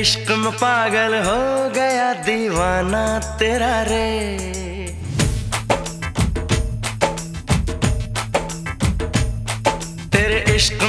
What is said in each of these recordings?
इश्क में पागल हो गया दीवाना तेरा रे। तेरे इश्क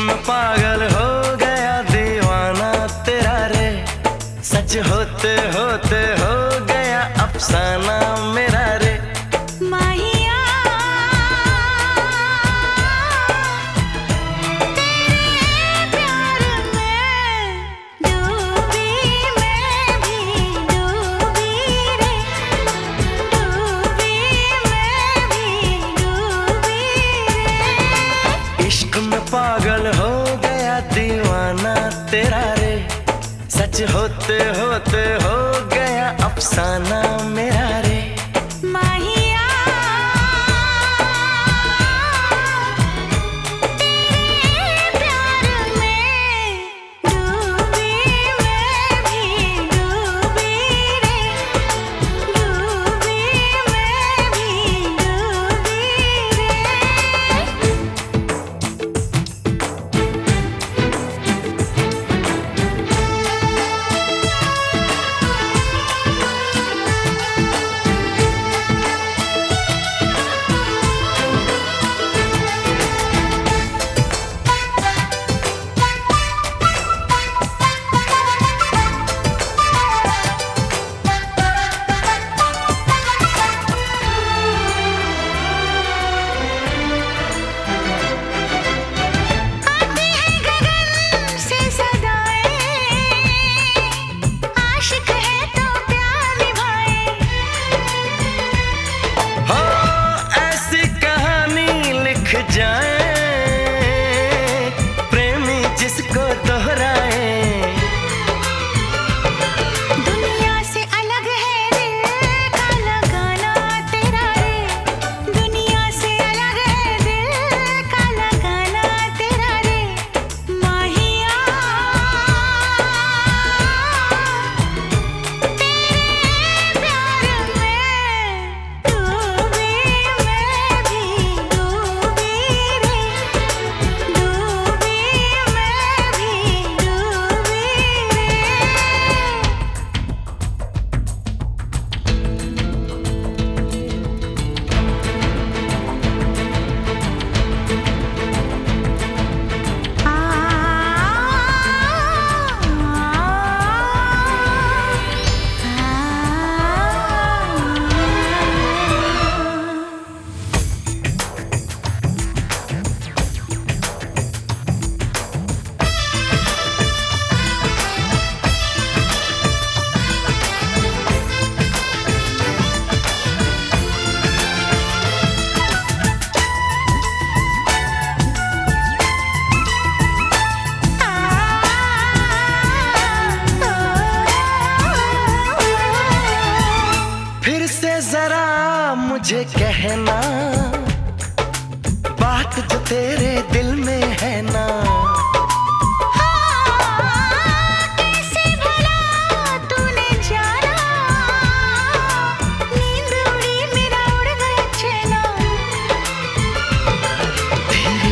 सच होते होते हो गया अफसाना मेरा रे। बात जो तेरे दिल में है ना।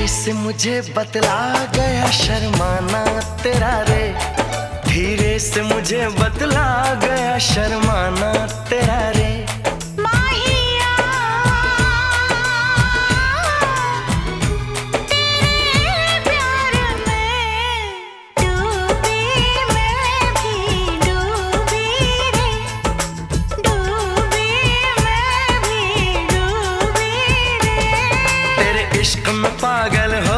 से मुझे बतला गया शर्माना तेरा रे। धीरे से मुझे बतला गया शर्माना तेरा रे। मैं पागल हूँ